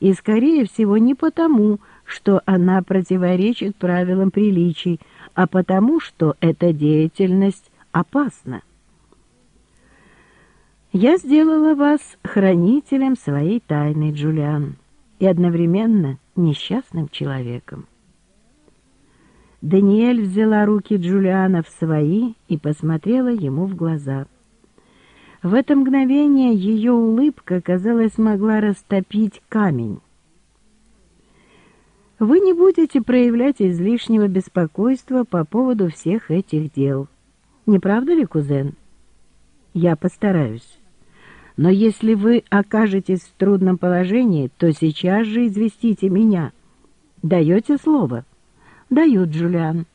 и, скорее всего, не потому, что она противоречит правилам приличий, а потому, что эта деятельность опасна. Я сделала вас хранителем своей тайны, Джулиан, и одновременно несчастным человеком. Даниэль взяла руки Джулиана в свои и посмотрела ему в глаза. В это мгновение ее улыбка, казалось, могла растопить камень. Вы не будете проявлять излишнего беспокойства по поводу всех этих дел. Не правда ли, кузен? Я постараюсь. Но если вы окажетесь в трудном положении, то сейчас же известите меня. Даете слово? Даю, Джулиан.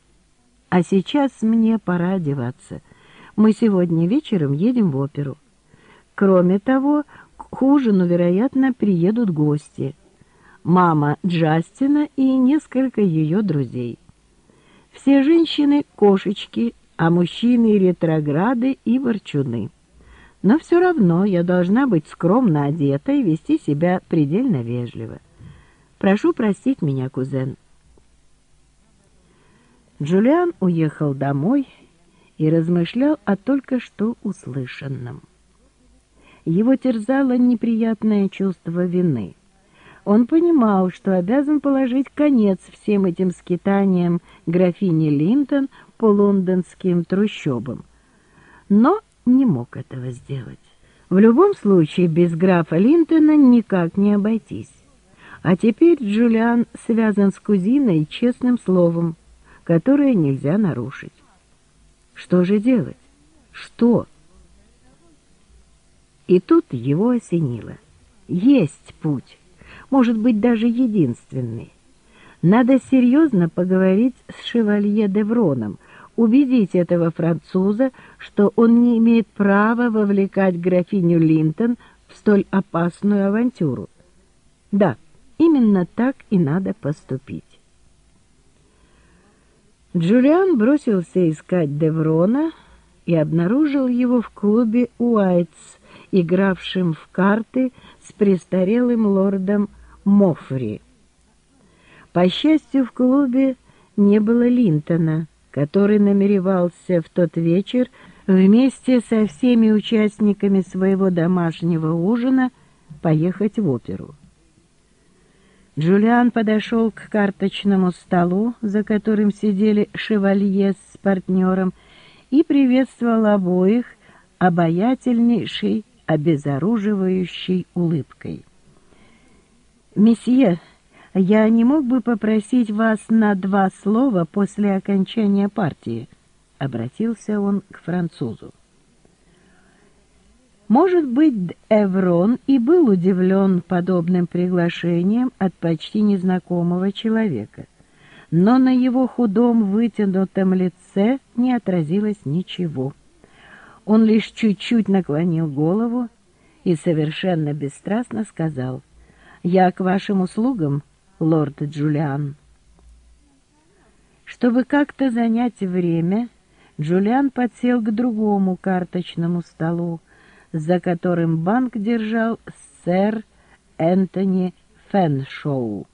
А сейчас мне пора одеваться. Мы сегодня вечером едем в оперу. Кроме того, к ужину, вероятно, приедут гости. Мама Джастина и несколько ее друзей. Все женщины — кошечки, а мужчины — ретрограды и ворчуны. Но все равно я должна быть скромно одета и вести себя предельно вежливо. Прошу простить меня, кузен. Джулиан уехал домой и размышлял о только что услышанном. Его терзало неприятное чувство вины. Он понимал, что обязан положить конец всем этим скитаниям графини Линтон по лондонским трущобам. Но не мог этого сделать. В любом случае, без графа Линтона никак не обойтись. А теперь Джулиан связан с кузиной честным словом, которое нельзя нарушить. Что же делать? Что? И тут его осенило. Есть путь, может быть, даже единственный. Надо серьезно поговорить с шевалье Девроном, убедить этого француза, что он не имеет права вовлекать графиню Линтон в столь опасную авантюру. Да, именно так и надо поступить. Джулиан бросился искать Деврона и обнаружил его в клубе «Уайтс», игравшим в карты с престарелым лордом Мофри. По счастью, в клубе не было Линтона, который намеревался в тот вечер вместе со всеми участниками своего домашнего ужина поехать в оперу. Джулиан подошел к карточному столу, за которым сидели шевалье с партнером, и приветствовал обоих обаятельнейшей, обезоруживающей улыбкой. «Месье, я не мог бы попросить вас на два слова после окончания партии?» — обратился он к французу. Может быть, Эврон и был удивлен подобным приглашением от почти незнакомого человека, но на его худом вытянутом лице не отразилось ничего. Он лишь чуть-чуть наклонил голову и совершенно бесстрастно сказал «Я к вашим услугам, лорд Джулиан». Чтобы как-то занять время, Джулиан подсел к другому карточному столу, за которым банк держал сэр Энтони Фэншоу.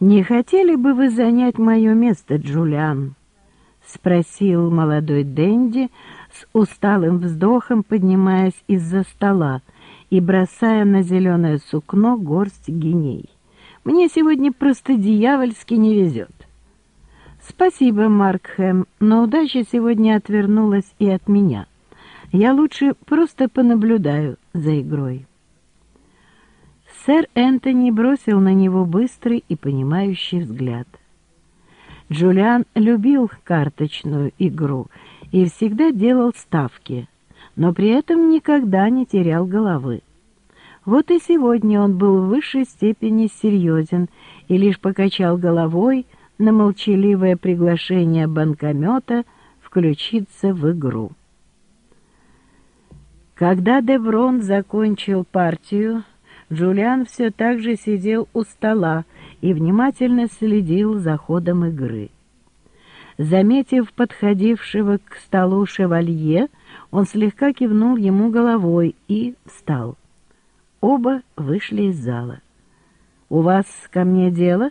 «Не хотели бы вы занять мое место, Джулиан?» — спросил молодой Дэнди с усталым вздохом, поднимаясь из-за стола и бросая на зеленое сукно горсть геней. Мне сегодня просто дьявольски не везет. Спасибо, Маркхэм, но удача сегодня отвернулась и от меня. Я лучше просто понаблюдаю за игрой. Сэр Энтони бросил на него быстрый и понимающий взгляд. Джулиан любил карточную игру и всегда делал ставки, но при этом никогда не терял головы. Вот и сегодня он был в высшей степени серьезен и лишь покачал головой на молчаливое приглашение банкомета включиться в игру. Когда Деврон закончил партию, Джулиан все так же сидел у стола и внимательно следил за ходом игры. Заметив подходившего к столу шевалье, он слегка кивнул ему головой и встал. Оба вышли из зала. «У вас ко мне дело?»